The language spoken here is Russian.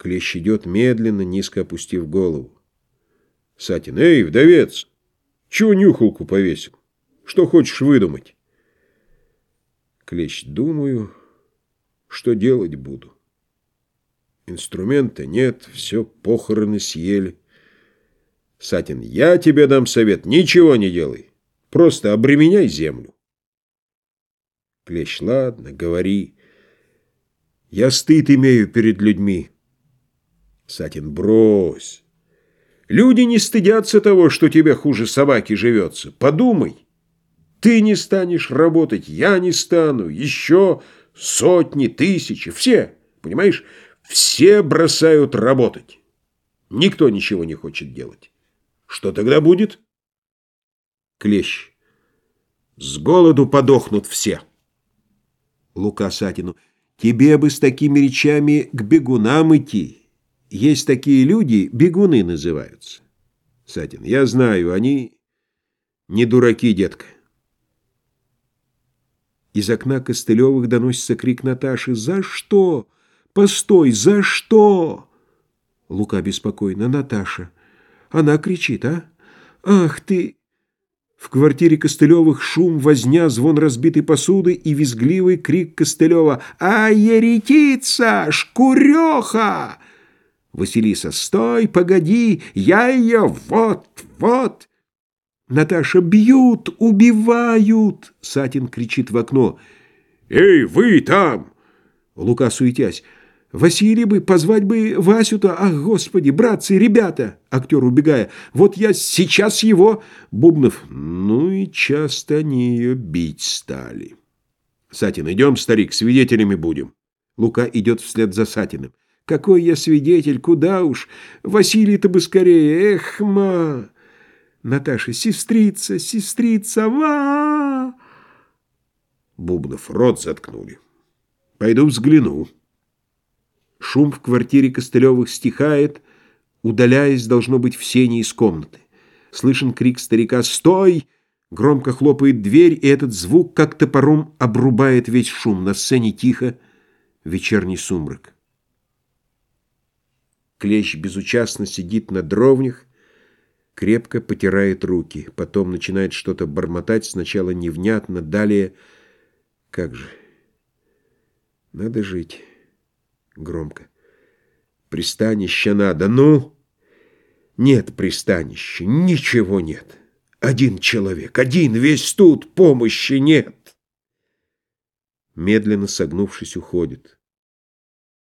Клещ идет медленно, низко опустив голову. Сатин, эй, вдовец, чего нюхалку повесил? Что хочешь выдумать? Клещ, думаю, что делать буду. Инструмента нет, все похороны съели. Сатин, я тебе дам совет, ничего не делай. Просто обременяй землю. Клещ, ладно, говори. Я стыд имею перед людьми. Сатин, брось. Люди не стыдятся того, что тебе хуже собаки живется. Подумай. Ты не станешь работать, я не стану, еще сотни, тысячи, все, понимаешь, все бросают работать. Никто ничего не хочет делать. Что тогда будет? Клещ. С голоду подохнут все. Лука Сатину. Тебе бы с такими речами к бегунам идти. Есть такие люди, бегуны называются. Сатин. Я знаю, они не дураки, детка. Из окна Костылевых доносится крик Наташи. «За что? Постой, за что?» Лука беспокойно. «Наташа. Она кричит, а? Ах ты!» В квартире Костылевых шум, возня, звон разбитой посуды и визгливый крик Костылева. «А, еретица! Шкуреха!» Василиса. «Стой, погоди! Я ее вот, вот!» Наташа, бьют, убивают! Сатин кричит в окно. Эй, вы там! Лука, суетясь. Василий бы, позвать бы Васю-то, ах, господи, братцы, ребята! Актер, убегая. Вот я сейчас его... Бубнов. Ну и часто они ее бить стали. Сатин, идем, старик, свидетелями будем. Лука идет вслед за Сатиным. Какой я свидетель, куда уж? Василий-то бы скорее, эх, ма... Наташа, сестрица, сестрица, ва! Бубнов рот заткнули. Пойду взгляну. Шум в квартире Костылевых стихает, удаляясь, должно быть, в сене из комнаты. Слышен крик старика «Стой!» Громко хлопает дверь, и этот звук, как топором, обрубает весь шум. На сцене тихо, вечерний сумрак. Клещ безучастно сидит на дровнях, крепко потирает руки, потом начинает что-то бормотать, сначала невнятно, далее... Как же? Надо жить. Громко. Пристанище надо, ну? Нет пристанища, ничего нет. Один человек, один весь тут, помощи нет. Медленно согнувшись, уходит.